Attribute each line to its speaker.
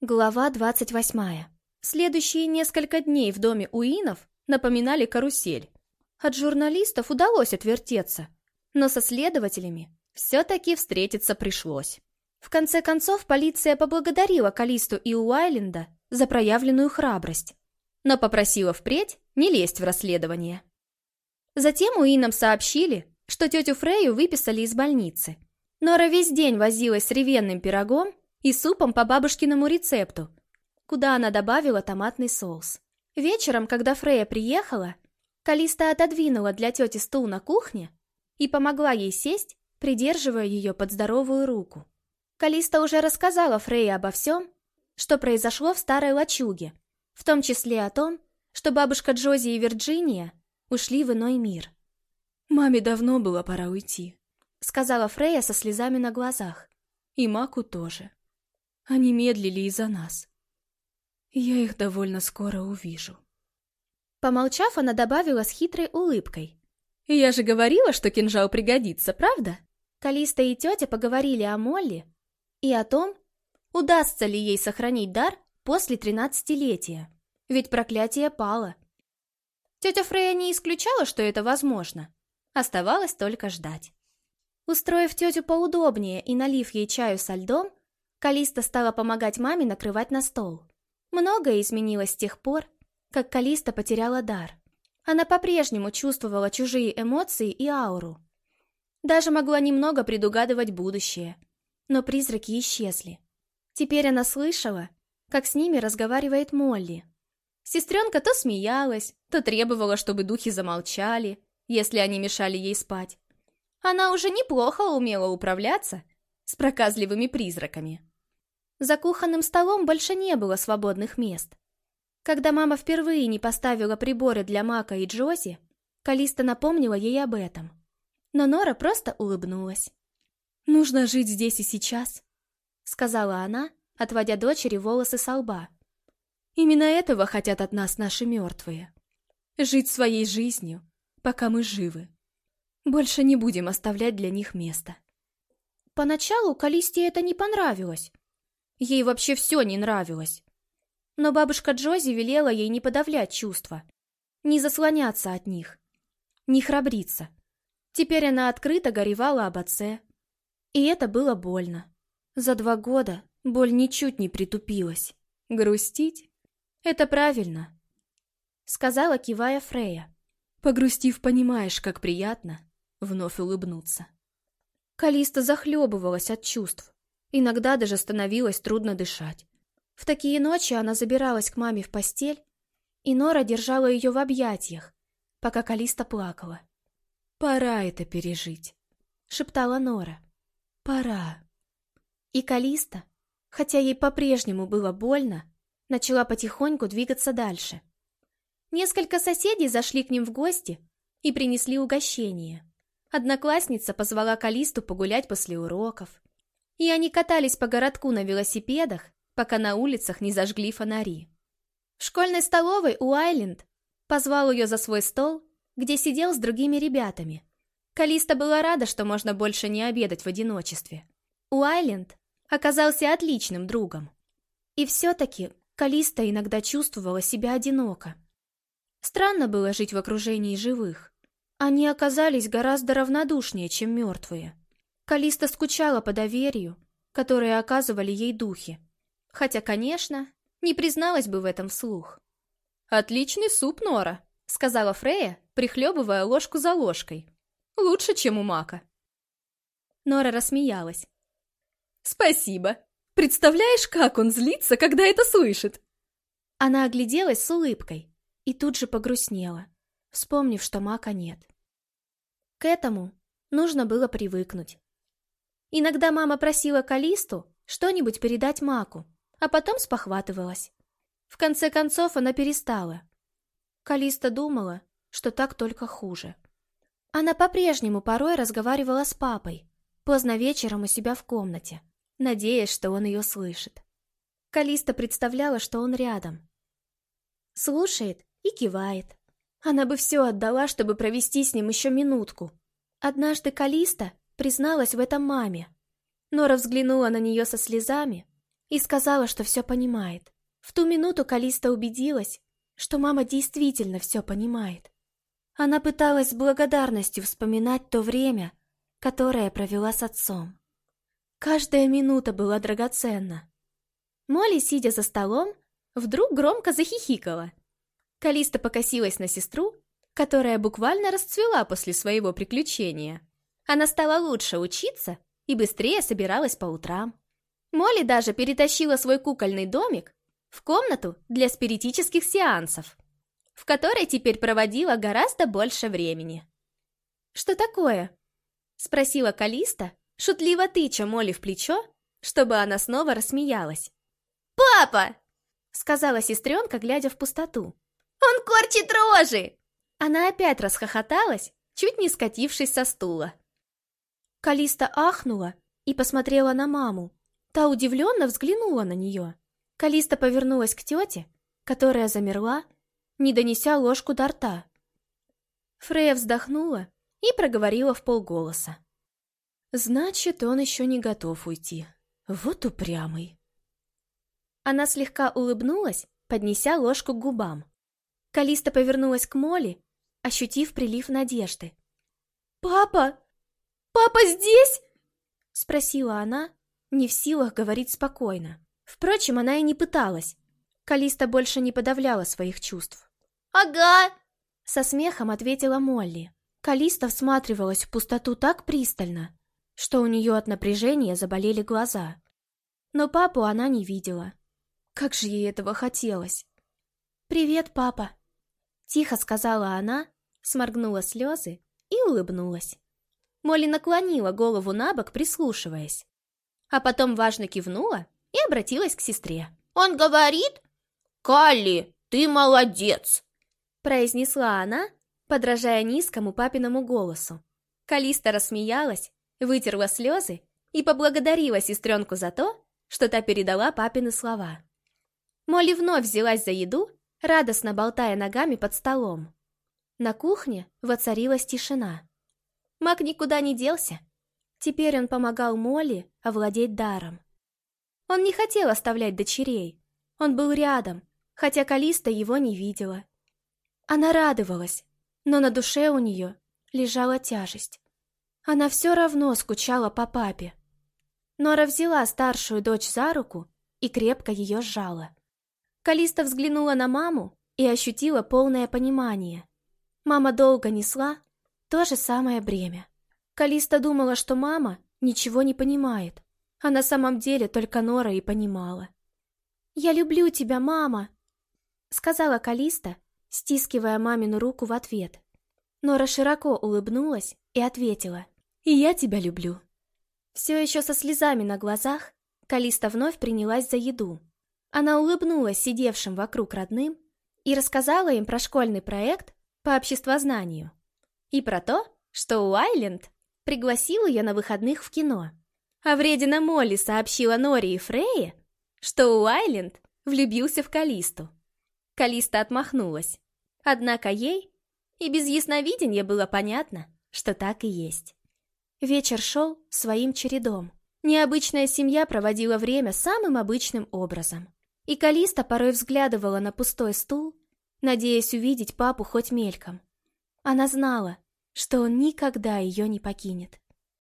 Speaker 1: Глава 28. Следующие несколько дней в доме Уинов напоминали карусель. От журналистов удалось отвертеться, но со следователями все-таки встретиться пришлось. В конце концов, полиция поблагодарила Калисту и Уайленда за проявленную храбрость, но попросила впредь не лезть в расследование. Затем Уинам сообщили, что тетю Фрею выписали из больницы. Нора весь день возилась с ревенным пирогом и супом по бабушкиному рецепту, куда она добавила томатный соус. Вечером, когда Фрея приехала, Калиста отодвинула для тети стул на кухне и помогла ей сесть, придерживая ее под здоровую руку. Калиста уже рассказала Фрейе обо всем, что произошло в старой лачуге, в том числе о том, что бабушка Джози и Вирджиния ушли в иной мир.
Speaker 2: «Маме давно было пора уйти», —
Speaker 1: сказала Фрейя со слезами на глазах.
Speaker 2: «И Маку тоже. Они медлили из-за нас. Я их довольно скоро увижу.
Speaker 1: Помолчав, она добавила с хитрой улыбкой. «Я же говорила, что кинжал пригодится, правда?» Калиста и тетя поговорили о Молли и о том, удастся ли ей сохранить дар после тринадцатилетия, ведь проклятие пало. Тетя Фрея не исключала, что это возможно. Оставалось только ждать. Устроив тетю поудобнее и налив ей чаю со льдом, Калиста стала помогать маме накрывать на стол. Многое изменилось с тех пор, как Калиста потеряла дар. Она по-прежнему чувствовала чужие эмоции и ауру. Даже могла немного предугадывать будущее. Но призраки исчезли. Теперь она слышала, как с ними разговаривает Молли. Сестренка то смеялась, то требовала, чтобы духи замолчали, если они мешали ей спать. Она уже неплохо умела управляться с проказливыми призраками. За кухонным столом больше не было свободных мест. Когда мама впервые не поставила приборы для Мака и Джози, Калиста напомнила ей об этом. Но Нора просто улыбнулась.
Speaker 2: «Нужно жить здесь и сейчас», —
Speaker 1: сказала она, отводя дочери волосы со лба.
Speaker 2: «Именно этого хотят от нас наши мертвые. Жить своей жизнью, пока мы живы. Больше не будем оставлять для них места».
Speaker 1: Поначалу Калисте это не понравилось. Ей вообще все не нравилось. Но бабушка Джози велела ей не подавлять чувства, не заслоняться от них, не храбриться. Теперь она открыто горевала об отце. И это было больно. За два года боль ничуть не притупилась.
Speaker 2: Грустить?
Speaker 1: Это правильно, сказала, кивая Фрея.
Speaker 2: Погрустив, понимаешь, как приятно вновь улыбнуться.
Speaker 1: Калиста захлебывалась от чувств. Иногда даже становилось трудно дышать. В такие ночи она забиралась к маме в постель, и Нора держала ее в объятиях, пока Калиста плакала.
Speaker 2: «Пора это пережить», —
Speaker 1: шептала Нора.
Speaker 2: «Пора».
Speaker 1: И Калиста, хотя ей по-прежнему было больно, начала потихоньку двигаться дальше. Несколько соседей зашли к ним в гости и принесли угощение. Одноклассница позвала Калисту погулять после уроков и они катались по городку на велосипедах, пока на улицах не зажгли фонари. В школьной столовой Уайленд позвал ее за свой стол, где сидел с другими ребятами. Калиста была рада, что можно больше не обедать в одиночестве. Уайленд оказался отличным другом. И все-таки Калиста иногда чувствовала себя одиноко. Странно было жить в окружении живых. Они оказались гораздо равнодушнее, чем мертвые. Калиста скучала по доверию, которое оказывали ей духи. Хотя, конечно, не призналась бы в этом вслух.
Speaker 2: «Отличный суп, Нора», —
Speaker 1: сказала Фрея, прихлебывая ложку за ложкой.
Speaker 2: «Лучше, чем у Мака».
Speaker 1: Нора рассмеялась.
Speaker 2: «Спасибо. Представляешь, как он злится, когда это слышит?»
Speaker 1: Она огляделась с улыбкой и тут же погрустнела, вспомнив, что Мака нет. К этому нужно было привыкнуть. Иногда мама просила Калисту что-нибудь передать Маку, а потом спохватывалась. В конце концов она перестала. Калиста думала, что так только хуже. Она по-прежнему порой разговаривала с папой, поздно вечером у себя в комнате, надеясь, что он ее слышит. Калиста представляла, что он рядом. Слушает и кивает. Она бы все отдала, чтобы провести с ним еще минутку. Однажды Калиста призналась в этом маме. Нора взглянула на нее со слезами, и сказала, что все понимает. В ту минуту Калиста убедилась, что мама действительно все понимает. Она пыталась с благодарностью вспоминать то время, которое провела с отцом. Каждая минута была драгоценна. Молли, сидя за столом, вдруг громко захихикала. Калиста покосилась на сестру, которая буквально расцвела после своего приключения. Она стала лучше учиться и быстрее собиралась по утрам. Молли даже перетащила свой кукольный домик в комнату для спиритических сеансов, в которой теперь проводила гораздо больше времени. «Что такое?» — спросила Калиста, шутливо тыча Молли в плечо, чтобы она снова рассмеялась. «Папа!» — сказала сестренка, глядя в пустоту. «Он корчит рожи!» Она опять расхохоталась, чуть не скатившись со стула. Калиста ахнула и посмотрела на маму. Та удивленно взглянула на нее. Калиста повернулась к тете, которая замерла, не донеся ложку до рта. Фрея вздохнула и проговорила в полголоса. Значит, он еще не готов уйти. Вот упрямый. Она слегка улыбнулась, поднеся ложку к губам. Калиста повернулась к Молли, ощутив прилив надежды. «Папа! Папа здесь?» Спросила она, не в силах говорить спокойно. Впрочем, она и не пыталась. Калиста больше не подавляла своих чувств. «Ага!» Со смехом ответила Молли. Калиста всматривалась в пустоту так пристально, что у нее от напряжения заболели глаза. Но папу она не видела. Как же ей этого хотелось. «Привет, папа!» Тихо сказала она, сморгнула слезы и улыбнулась. Молли наклонила голову на бок, прислушиваясь. А потом важно кивнула и обратилась к сестре. «Он говорит?» «Калли, ты молодец!» произнесла она, подражая низкому папиному голосу. Калиста рассмеялась вытерла слезы и поблагодарила сестренку за то, что та передала папины слова. Молли вновь взялась за еду, радостно болтая ногами под столом. На кухне воцарилась тишина. Мак никуда не делся. Теперь он помогал Молли овладеть даром. Он не хотел оставлять дочерей. Он был рядом, хотя Калиста его не видела. Она радовалась, но на душе у нее лежала тяжесть. Она все равно скучала по папе. Нора взяла старшую дочь за руку и крепко ее сжала. Калиста взглянула на маму и ощутила полное понимание. Мама долго несла то же самое бремя. Калиста думала, что мама ничего не понимает, а на самом деле только Нора и понимала. «Я люблю тебя, мама!» Сказала Калиста, стискивая мамину руку в ответ. Нора широко улыбнулась и ответила – и я тебя люблю. Все еще со слезами на глазах, Калиста вновь принялась за еду. Она улыбнулась сидевшим вокруг родным и рассказала им про школьный проект по обществознанию. И про то, что Уайленд пригласил ее на выходных в кино. А вредина Молли сообщила Нори и Фрейе, что Уайленд влюбился в Калисту. Калиста отмахнулась. Однако ей и без ясновидения было понятно, что так и есть. Вечер шел своим чередом. Необычная семья проводила время самым обычным образом. И Калиста порой взглядывала на пустой стул, надеясь увидеть папу хоть мельком. Она знала, что он никогда ее не покинет.